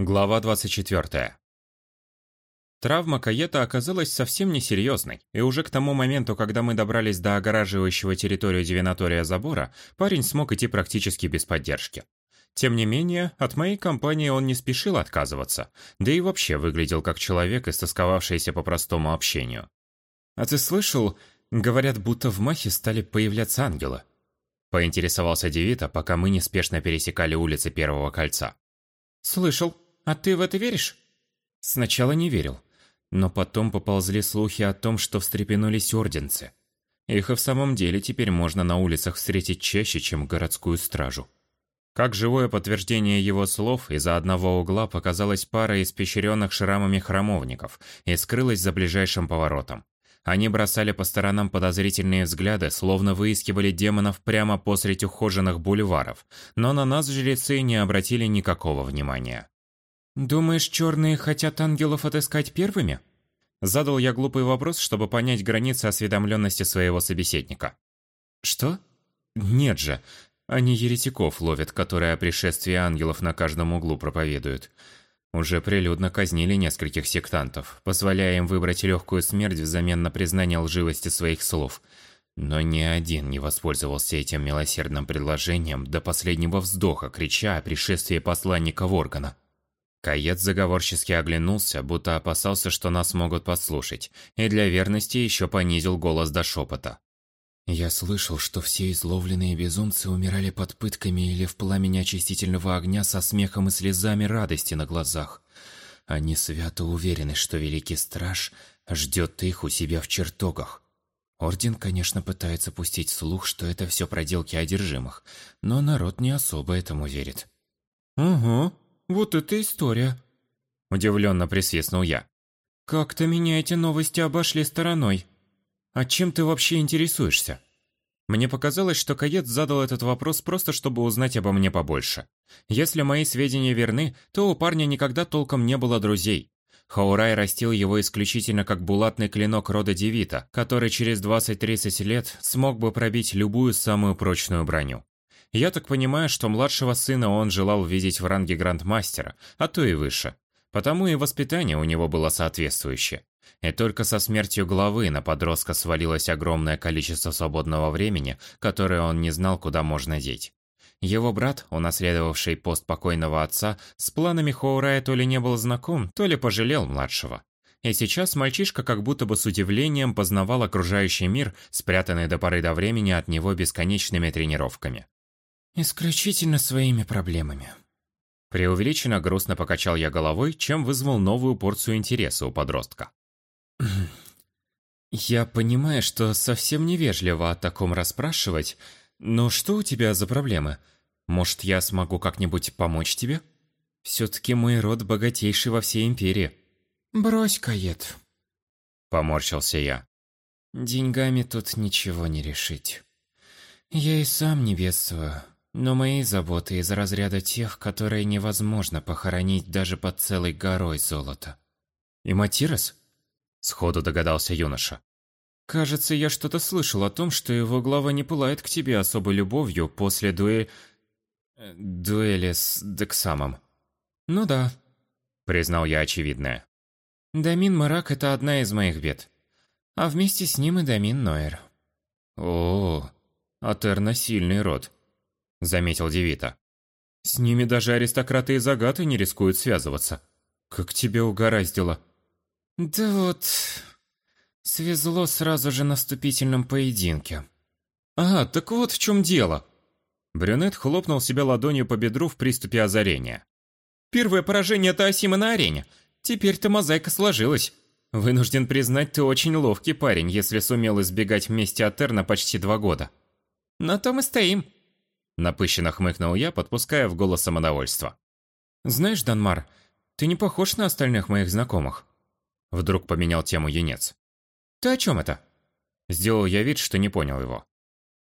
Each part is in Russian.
Глава 24. Травма Каета оказалась совсем несерьезной, и уже к тому моменту, когда мы добрались до огораживающего территорию Дивинатория забора, парень смог идти практически без поддержки. Тем не менее, от моей компании он не спешил отказываться, да и вообще выглядел как человек, истосковавшийся по простому общению. «А ты слышал, говорят, будто в Махе стали появляться ангелы?» Поинтересовался Девита, пока мы неспешно пересекали улицы Первого Кольца. «Слышал. А ты в это веришь?» Сначала не верил, но потом поползли слухи о том, что встрепенулись орденцы. Их и в самом деле теперь можно на улицах встретить чаще, чем городскую стражу. Как живое подтверждение его слов, из-за одного угла показалась пара испещренных шрамами храмовников и скрылась за ближайшим поворотом. Они бросали по сторонам подозрительные взгляды, словно выискивали демонов прямо посреди ухоженных бульваров, но на нас жрецы не обратили никакого внимания. «Думаешь, черные хотят ангелов отыскать первыми?» Задал я глупый вопрос, чтобы понять границы осведомленности своего собеседника. «Что? Нет же. Они еретиков ловят, которые о пришествии ангелов на каждом углу проповедуют. Уже прилюдно казнили нескольких сектантов, позволяя им выбрать легкую смерть взамен на признание лживости своих слов. Но ни один не воспользовался этим милосердным предложением до последнего вздоха, крича о пришествии посланника Воргана. Каец заговорчески оглянулся, будто опасался, что нас могут подслушать, и для верности еще понизил голос до шепота. «Я слышал, что все изловленные безумцы умирали под пытками или в пламени очистительного огня со смехом и слезами радости на глазах. Они свято уверены, что Великий Страж ждет их у себя в чертогах. Орден, конечно, пытается пустить слух, что это все проделки одержимых, но народ не особо этому верит». «Угу», вот это история!» Удивленно присвистнул я. «Как-то меня эти новости обошли стороной. А чем ты вообще интересуешься?» Мне показалось, что Кает задал этот вопрос просто, чтобы узнать обо мне побольше. Если мои сведения верны, то у парня никогда толком не было друзей. Хаурай растил его исключительно как булатный клинок рода Девита, который через 20-30 лет смог бы пробить любую самую прочную броню. Я так понимаю, что младшего сына он желал видеть в ранге грандмастера, а то и выше. Потому и воспитание у него было соответствующее. И только со смертью главы на подростка свалилось огромное количество свободного времени, которое он не знал, куда можно деть. Его брат, унаследовавший пост покойного отца, с планами Хоурая то ли не был знаком, то ли пожалел младшего. И сейчас мальчишка как будто бы с удивлением познавал окружающий мир, спрятанный до поры до времени от него бесконечными тренировками. Исключительно своими проблемами. Преувеличенно грустно покачал я головой, чем вызвал новую порцию интереса у подростка. «Я понимаю, что совсем невежливо о таком расспрашивать, но что у тебя за проблемы? Может, я смогу как-нибудь помочь тебе? Все-таки мой род богатейший во всей империи». «Брось, Кает», — поморщился я. «Деньгами тут ничего не решить. Я и сам не бедствую, но мои заботы из разряда тех, которые невозможно похоронить даже под целой горой золота. И Матирос? Сходу догадался юноша. Кажется, я что-то слышал о том, что его глава не пылает к тебе особой любовью после дуэ... Э, дуэли с Дексамом. Ну да. Признал я очевидное. Дамин Марак – это одна из моих бед. А вместе с ним и Дамин Нойер. О, Атерна сильный род заметил Девита. С ними даже аристократы и загаты не рискуют связываться. Как тебе угораздило? Да вот... Свезло сразу же на вступительном поединке. А, так вот в чем дело. Брюнет хлопнул себя ладонью по бедру в приступе озарения. Первое поражение Таосима на арене. Теперь-то мозаика сложилась. Вынужден признать, ты очень ловкий парень, если сумел избегать вместе от Эрна почти два года. На том и стоим. Напыщенно хмыкнул я, подпуская в голос самодовольство. «Знаешь, Данмар, ты не похож на остальных моих знакомых». Вдруг поменял тему юнец. «Ты о чем это?» Сделал я вид, что не понял его.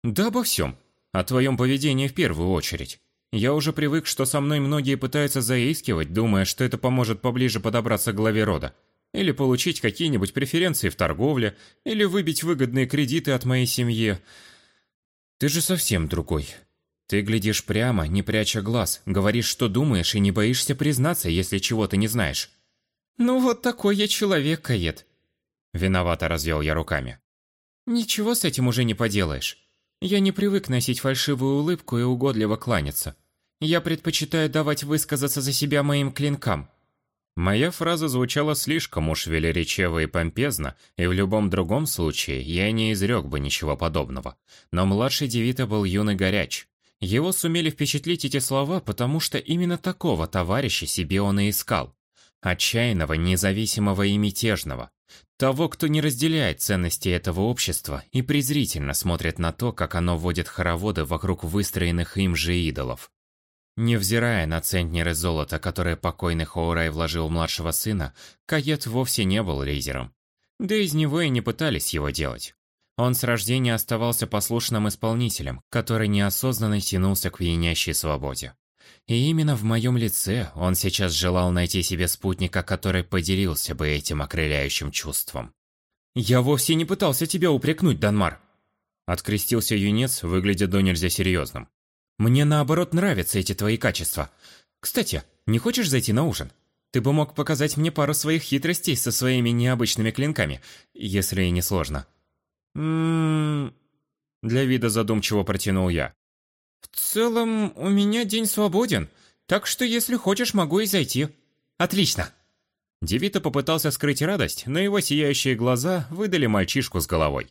«Да обо всем. О твоем поведении в первую очередь. Я уже привык, что со мной многие пытаются заискивать, думая, что это поможет поближе подобраться к главе рода. Или получить какие-нибудь преференции в торговле, или выбить выгодные кредиты от моей семьи. Ты же совсем другой. Ты глядишь прямо, не пряча глаз, говоришь, что думаешь, и не боишься признаться, если чего-то не знаешь. Ну вот такой я человек, Кает. Виновато развел я руками. Ничего с этим уже не поделаешь. Я не привык носить фальшивую улыбку и угодливо кланяться. Я предпочитаю давать высказаться за себя моим клинкам. Моя фраза звучала слишком уж велеречево и помпезно, и в любом другом случае я не изрек бы ничего подобного. Но младший Девита был юный горяч. Его сумели впечатлить эти слова, потому что именно такого товарища себе он и искал. Отчаянного, независимого и мятежного. Того, кто не разделяет ценности этого общества и презрительно смотрит на то, как оно водит хороводы вокруг выстроенных им же идолов. Невзирая на центнеры золота, которые покойный Хоурай вложил в младшего сына, Кает вовсе не был лидером. Да из него и не пытались его делать. Он с рождения оставался послушным исполнителем, который неосознанно тянулся к пьянящей свободе. И именно в моем лице он сейчас желал найти себе спутника, который поделился бы этим окрыляющим чувством. «Я вовсе не пытался тебя упрекнуть, Данмар!» Открестился юнец, выглядя до нельзя серьезным. Мне наоборот нравятся эти твои качества. Кстати, не хочешь зайти на ужин? Ты бы мог показать мне пару своих хитростей со своими необычными клинками, если и не сложно. Для вида задумчиво протянул я. В целом, у меня день свободен, так что если хочешь, могу и зайти. Отлично. Девита попытался скрыть радость, но его сияющие глаза выдали мальчишку с головой.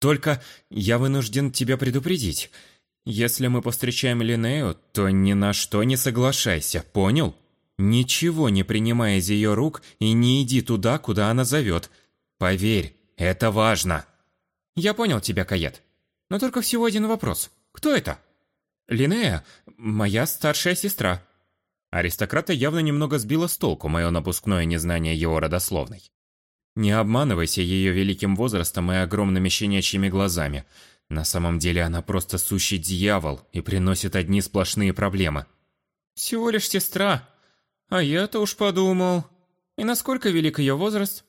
Только я вынужден тебя предупредить. Если мы повстречаем Линею, то ни на что не соглашайся, понял? Ничего не принимай из ее рук и не иди туда, куда она зовет. Поверь, это важно. Я понял тебя, Кает. Но только всего один вопрос. Кто это? Линея, моя старшая сестра. Аристократа явно немного сбило с толку мое напускное незнание его родословной. Не обманывайся ее великим возрастом и огромными щенячьими глазами – на самом деле она просто сущий дьявол и приносит одни сплошные проблемы. Всего лишь сестра. А я-то уж подумал. И насколько велик ее возраст?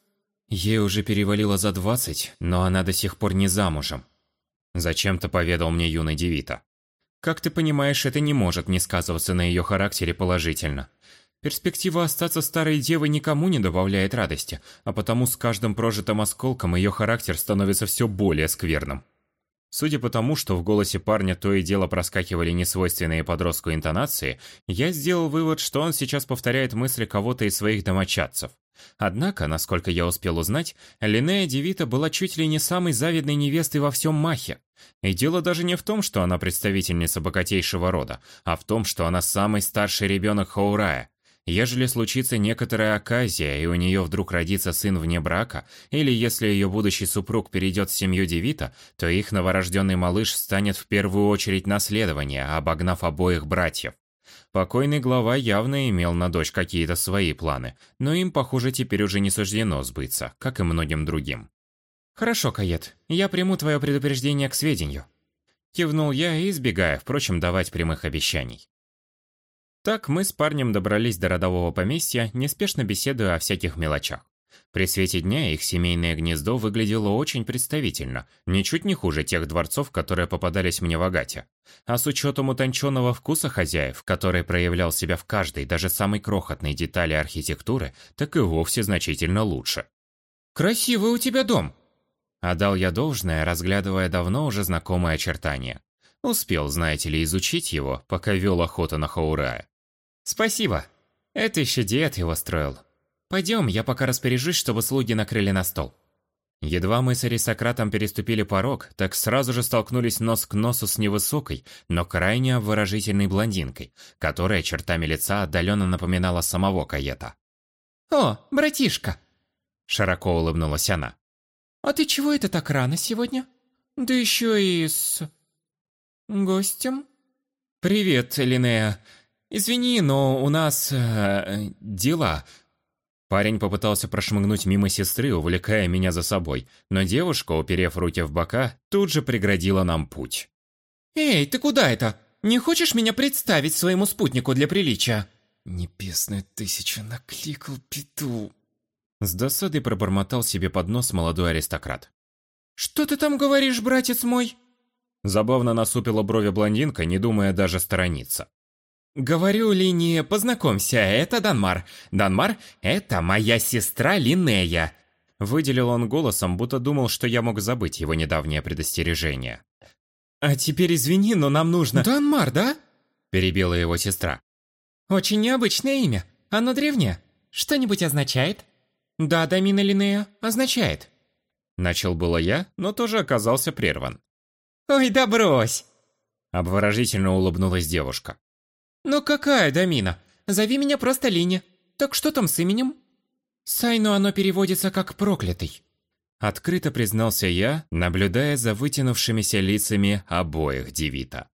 Ей уже перевалило за двадцать, но она до сих пор не замужем. Зачем-то поведал мне юный Девита. Как ты понимаешь, это не может не сказываться на ее характере положительно. Перспектива остаться старой девой никому не добавляет радости, а потому с каждым прожитым осколком ее характер становится все более скверным. Судя по тому, что в голосе парня то и дело проскакивали несвойственные подростку интонации, я сделал вывод, что он сейчас повторяет мысли кого-то из своих домочадцев. Однако, насколько я успел узнать, Линея Девита была чуть ли не самой завидной невестой во всем Махе. И дело даже не в том, что она представительница богатейшего рода, а в том, что она самый старший ребенок Хаурая, Ежели случится некоторая оказия, и у нее вдруг родится сын вне брака, или если ее будущий супруг перейдет в семью Девита, то их новорожденный малыш станет в первую очередь наследование, обогнав обоих братьев. Покойный глава явно имел на дочь какие-то свои планы, но им, похоже, теперь уже не суждено сбыться, как и многим другим. «Хорошо, Кает, я приму твое предупреждение к сведению». Кивнул я, избегая, впрочем, давать прямых обещаний. Так мы с парнем добрались до родового поместья, неспешно беседуя о всяких мелочах. При свете дня их семейное гнездо выглядело очень представительно, ничуть не хуже тех дворцов, которые попадались мне в Агате. А с учетом утонченного вкуса хозяев, который проявлял себя в каждой, даже самой крохотной детали архитектуры, так и вовсе значительно лучше. «Красивый у тебя дом!» Отдал я должное, разглядывая давно уже знакомые очертания. Успел, знаете ли, изучить его, пока вел охоту на Хаурая. «Спасибо. Это еще дед его строил. Пойдем, я пока распоряжусь, чтобы слуги накрыли на стол». Едва мы с аристократом переступили порог, так сразу же столкнулись нос к носу с невысокой, но крайне обворожительной блондинкой, которая чертами лица отдаленно напоминала самого Каета. «О, братишка!» Широко улыбнулась она. «А ты чего это так рано сегодня? Да еще и с... гостем?» «Привет, Линея. «Извини, но у нас... Э, дела». Парень попытался прошмыгнуть мимо сестры, увлекая меня за собой, но девушка, уперев руки в бока, тут же преградила нам путь. «Эй, ты куда это? Не хочешь меня представить своему спутнику для приличия?» «Небесная тысяча накликал пету!» С досадой пробормотал себе под нос молодой аристократ. «Что ты там говоришь, братец мой?» Забавно насупила брови блондинка, не думая даже сторониться. «Говорю, Лини, познакомься, это Данмар. Данмар — это моя сестра Линнея». Выделил он голосом, будто думал, что я мог забыть его недавнее предостережение. «А теперь извини, но нам нужно...» «Данмар, да?» – перебила его сестра. «Очень необычное имя. Оно древнее. Что-нибудь означает?» «Да, Дамина Линея, означает». Начал было я, но тоже оказался прерван. «Ой, да брось!» Обворожительно улыбнулась девушка. «Ну какая Дамина? Зови меня просто Линя. Так что там с именем?» «Сайну оно переводится как «проклятый». Открыто признался я, наблюдая за вытянувшимися лицами обоих девита.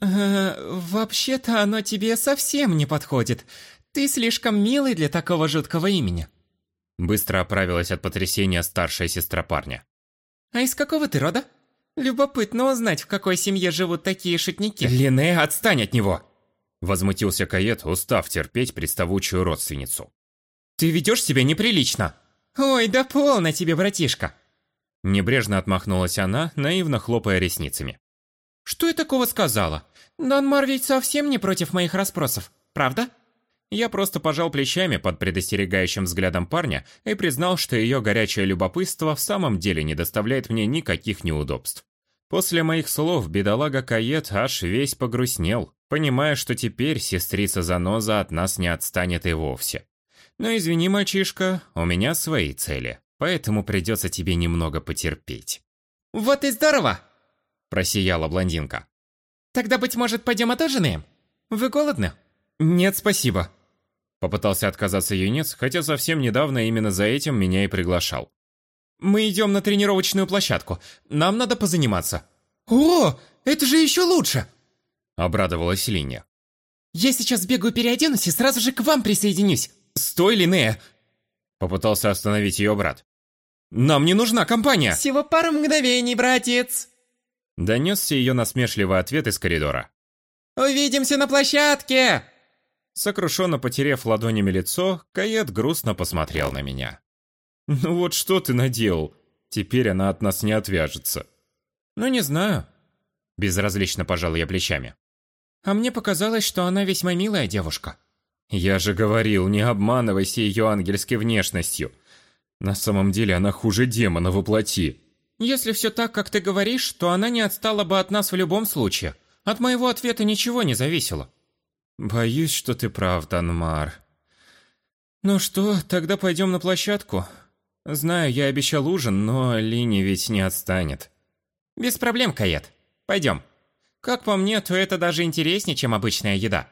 «Э, «Вообще-то оно тебе совсем не подходит. Ты слишком милый для такого жуткого имени». Быстро оправилась от потрясения старшая сестра парня. «А из какого ты рода? Любопытно узнать, в какой семье живут такие шутники». «Лине, отстань от него!» Возмутился Кает, устав терпеть приставучую родственницу. «Ты ведешь себя неприлично!» «Ой, да полно тебе, братишка!» Небрежно отмахнулась она, наивно хлопая ресницами. «Что я такого сказала? Данмар ведь совсем не против моих расспросов, правда?» Я просто пожал плечами под предостерегающим взглядом парня и признал, что ее горячее любопытство в самом деле не доставляет мне никаких неудобств. После моих слов бедолага Кает аж весь погрустнел, понимая, что теперь сестрица Заноза от нас не отстанет и вовсе. Но извини, мальчишка, у меня свои цели, поэтому придется тебе немного потерпеть». «Вот и здорово!» – просияла блондинка. «Тогда, быть может, пойдем отужинаем? Вы голодны?» «Нет, спасибо». Попытался отказаться юнец, хотя совсем недавно именно за этим меня и приглашал. «Мы идем на тренировочную площадку. Нам надо позаниматься». «О, это же еще лучше!» Обрадовалась Линя. «Я сейчас бегаю переоденусь и сразу же к вам присоединюсь. «Стой, Линнея!» Попытался остановить ее брат. «Нам не нужна компания!» «Всего пару мгновений, братец!» Донесся ее насмешливый ответ из коридора. «Увидимся на площадке!» Сокрушенно потерев ладонями лицо, Кает грустно посмотрел на меня. «Ну вот что ты наделал? Теперь она от нас не отвяжется». «Ну не знаю». Безразлично пожал я плечами. «А мне показалось, что она весьма милая девушка». Я же говорил, не обманывайся ее ангельской внешностью. На самом деле она хуже демона воплоти. Если все так, как ты говоришь, то она не отстала бы от нас в любом случае. От моего ответа ничего не зависело. Боюсь, что ты прав, Данмар. Ну что, тогда пойдем на площадку. Знаю, я обещал ужин, но Лини ведь не отстанет. Без проблем, Кает. Пойдем. Как по мне, то это даже интереснее, чем обычная еда.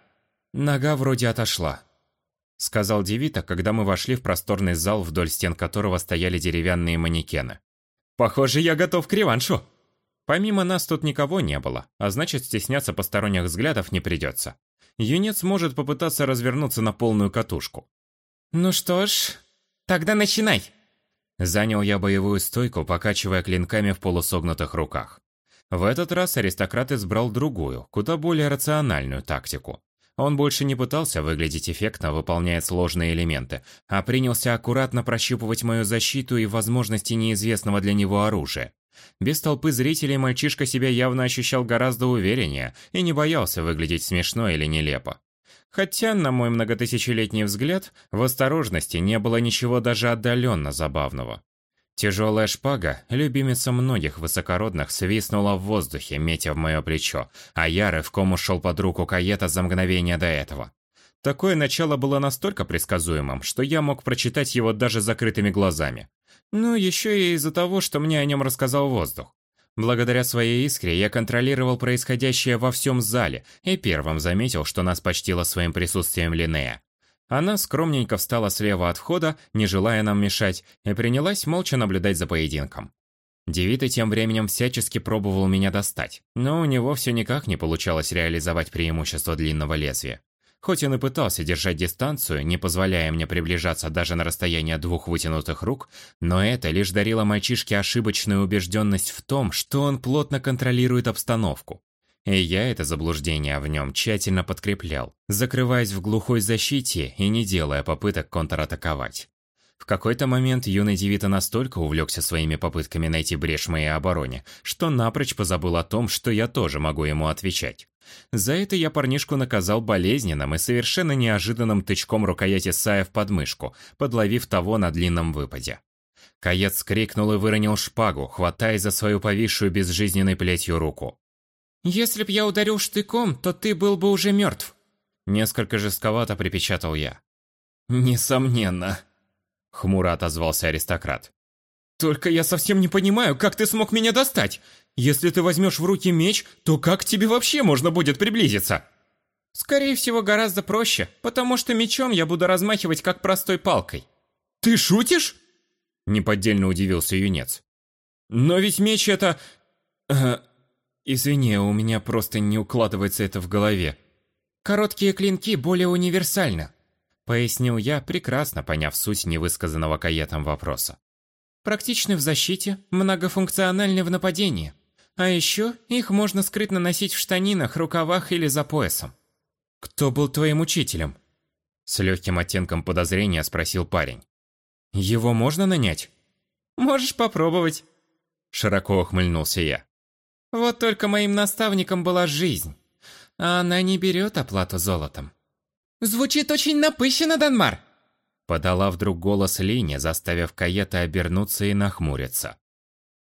Нога вроде отошла, сказал Девита, когда мы вошли в просторный зал, вдоль стен которого стояли деревянные манекены. Похоже, я готов к реваншу. Помимо нас тут никого не было, а значит, стесняться посторонних взглядов не придется. Юнец может попытаться развернуться на полную катушку. Ну что ж, тогда начинай. Занял я боевую стойку, покачивая клинками в полусогнутых руках. В этот раз аристократ избрал другую, куда более рациональную тактику. Он больше не пытался выглядеть эффектно, выполняя сложные элементы, а принялся аккуратно прощупывать мою защиту и возможности неизвестного для него оружия. Без толпы зрителей мальчишка себя явно ощущал гораздо увереннее и не боялся выглядеть смешно или нелепо. Хотя, на мой многотысячелетний взгляд, в осторожности не было ничего даже отдаленно забавного. Тяжелая шпага, любимица многих высокородных, свистнула в воздухе, метя в мое плечо, а я рывком ушел под руку Каета за мгновение до этого. Такое начало было настолько предсказуемым, что я мог прочитать его даже закрытыми глазами. Ну, еще и из-за того, что мне о нем рассказал воздух. Благодаря своей искре я контролировал происходящее во всем зале и первым заметил, что нас почтила своим присутствием Линнея. Она скромненько встала слева от входа, не желая нам мешать, и принялась молча наблюдать за поединком. Девита тем временем всячески пробовал меня достать, но у него все никак не получалось реализовать преимущество длинного лезвия. Хоть он и пытался держать дистанцию, не позволяя мне приближаться даже на расстояние двух вытянутых рук, но это лишь дарило мальчишке ошибочную убежденность в том, что он плотно контролирует обстановку. И я это заблуждение в нем тщательно подкреплял, закрываясь в глухой защите и не делая попыток контратаковать. В какой-то момент юный Девита настолько увлекся своими попытками найти брешь в моей обороне, что напрочь позабыл о том, что я тоже могу ему отвечать. За это я парнишку наказал болезненным и совершенно неожиданным тычком рукояти Сая в подмышку, подловив того на длинном выпаде. Каец скрикнул и выронил шпагу, хватаясь за свою повисшую безжизненной плетью руку. «Если б я ударил штыком, то ты был бы уже мертв», — несколько жестковато припечатал я. «Несомненно», Хмуро отозвался аристократ. «Только я совсем не понимаю, как ты смог меня достать? Если ты возьмешь в руки меч, то как к тебе вообще можно будет приблизиться?» «Скорее всего, гораздо проще, потому что мечом я буду размахивать как простой палкой». «Ты шутишь?» Неподдельно удивился юнец. «Но ведь меч это...» э, «Извини, у меня просто не укладывается это в голове. Короткие клинки более универсальны. Пояснил я, прекрасно поняв суть невысказанного каетом вопроса. Практичны в защите, многофункциональны в нападении. А еще их можно скрытно носить в штанинах, рукавах или за поясом. «Кто был твоим учителем?» С легким оттенком подозрения спросил парень. «Его можно нанять?» «Можешь попробовать», – широко ухмыльнулся я. «Вот только моим наставником была жизнь, а она не берет оплату золотом». «Звучит очень напыщенно, Данмар!» Подала вдруг голос Линя, заставив Каета обернуться и нахмуриться.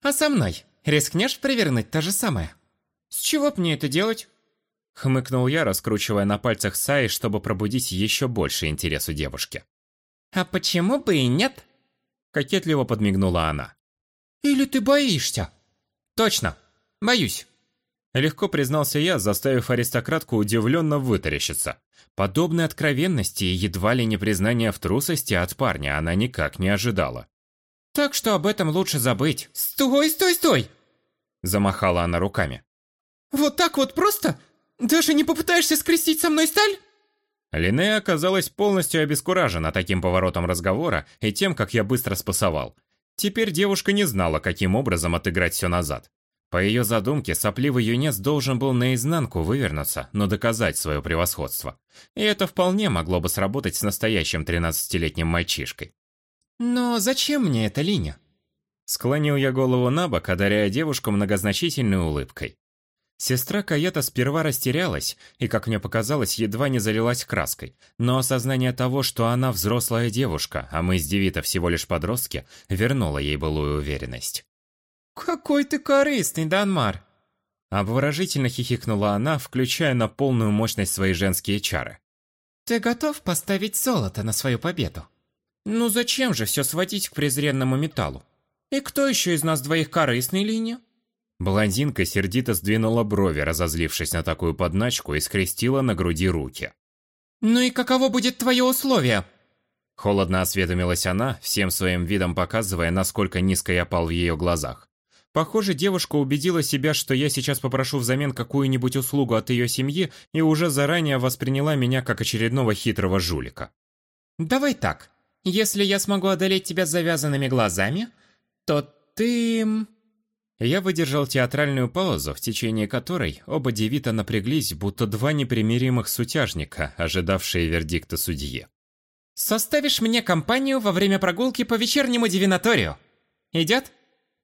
«А со мной? Рискнешь провернуть то же самое?» «С чего б мне это делать?» Хмыкнул я, раскручивая на пальцах Саи, чтобы пробудить еще больше интерес у девушки. «А почему бы и нет?» Кокетливо подмигнула она. «Или ты боишься?» «Точно, боюсь». Легко признался я, заставив аристократку удивленно вытаращиться. Подобной откровенности и едва ли не признания в трусости от парня она никак не ожидала. «Так что об этом лучше забыть». «Стой, стой, стой!» Замахала она руками. «Вот так вот просто? Даже не попытаешься скрестить со мной сталь?» Линея оказалась полностью обескуражена таким поворотом разговора и тем, как я быстро спасовал. Теперь девушка не знала, каким образом отыграть все назад. По ее задумке, сопливый юнец должен был наизнанку вывернуться, но доказать свое превосходство. И это вполне могло бы сработать с настоящим 13-летним мальчишкой. «Но зачем мне эта линия?» Склонил я голову на бок, одаряя девушку многозначительной улыбкой. Сестра Каета сперва растерялась и, как мне показалось, едва не залилась краской, но осознание того, что она взрослая девушка, а мы с Девита всего лишь подростки, вернуло ей былую уверенность. «Какой ты корыстный, Данмар!» Обворожительно хихикнула она, включая на полную мощность свои женские чары. «Ты готов поставить золото на свою победу?» «Ну зачем же все сводить к презренному металлу? И кто еще из нас двоих корыстный, Линия?» Блондинка сердито сдвинула брови, разозлившись на такую подначку, и скрестила на груди руки. «Ну и каково будет твое условие?» Холодно осведомилась она, всем своим видом показывая, насколько низко я пал в ее глазах. Похоже, девушка убедила себя, что я сейчас попрошу взамен какую-нибудь услугу от ее семьи и уже заранее восприняла меня как очередного хитрого жулика. «Давай так. Если я смогу одолеть тебя с завязанными глазами, то ты...» Я выдержал театральную паузу, в течение которой оба девита напряглись, будто два непримиримых сутяжника, ожидавшие вердикта судьи. «Составишь мне компанию во время прогулки по вечернему дивинаторию? Идет?»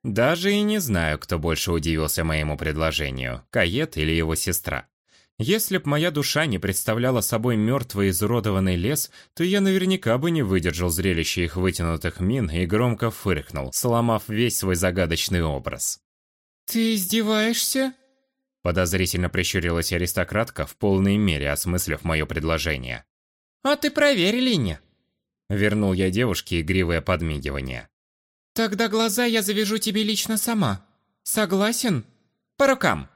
Даже и не знаю, кто больше удивился моему предложению, Кает или его сестра. Если б моя душа не представляла собой мертвый изуродованный лес, то я наверняка бы не выдержал зрелища их вытянутых мин и громко фыркнул, сломав весь свой загадочный образ. «Ты издеваешься?» Подозрительно прищурилась аристократка, в полной мере осмыслив мое предложение. «А ты проверь, Линя!» Вернул я девушке игривое подмигивание. «Тогда глаза я завяжу тебе лично сама. Согласен? По рукам!»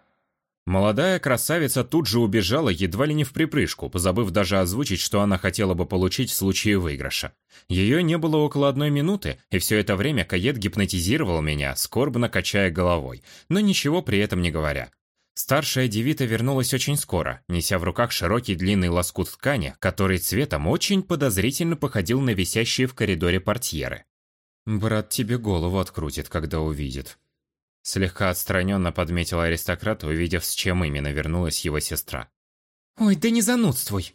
Молодая красавица тут же убежала едва ли не в припрыжку, позабыв даже озвучить, что она хотела бы получить в случае выигрыша. Ее не было около одной минуты, и все это время Кает гипнотизировал меня, скорбно качая головой, но ничего при этом не говоря. Старшая девита вернулась очень скоро, неся в руках широкий длинный лоскут ткани, который цветом очень подозрительно походил на висящие в коридоре портьеры. «Брат тебе голову открутит, когда увидит». Слегка отстраненно подметил аристократ, увидев, с чем именно вернулась его сестра. «Ой, да не занудствуй!»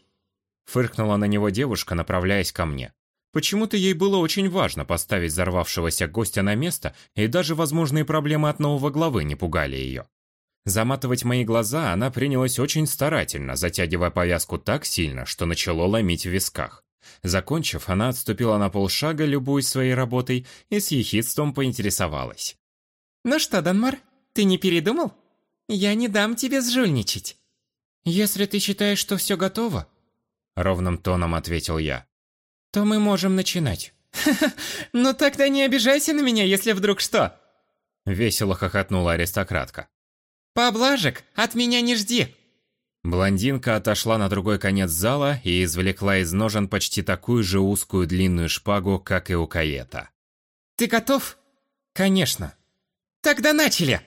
Фыркнула на него девушка, направляясь ко мне. Почему-то ей было очень важно поставить взорвавшегося гостя на место, и даже возможные проблемы от нового главы не пугали ее. Заматывать мои глаза она принялась очень старательно, затягивая повязку так сильно, что начало ломить в висках. Закончив, она отступила на полшага, любуясь своей работой, и с ехидством поинтересовалась. «Ну что, Данмар, ты не передумал? Я не дам тебе сжульничать». «Если ты считаешь, что все готово», — ровным тоном ответил я, — «то мы можем начинать». «Ха-ха, ну тогда не обижайся на меня, если вдруг что!» Весело хохотнула аристократка. «Поблажек от меня не жди!» Блондинка отошла на другой конец зала и извлекла из ножен почти такую же узкую длинную шпагу, как и у Каета. «Ты готов?» «Конечно!» «Тогда начали!»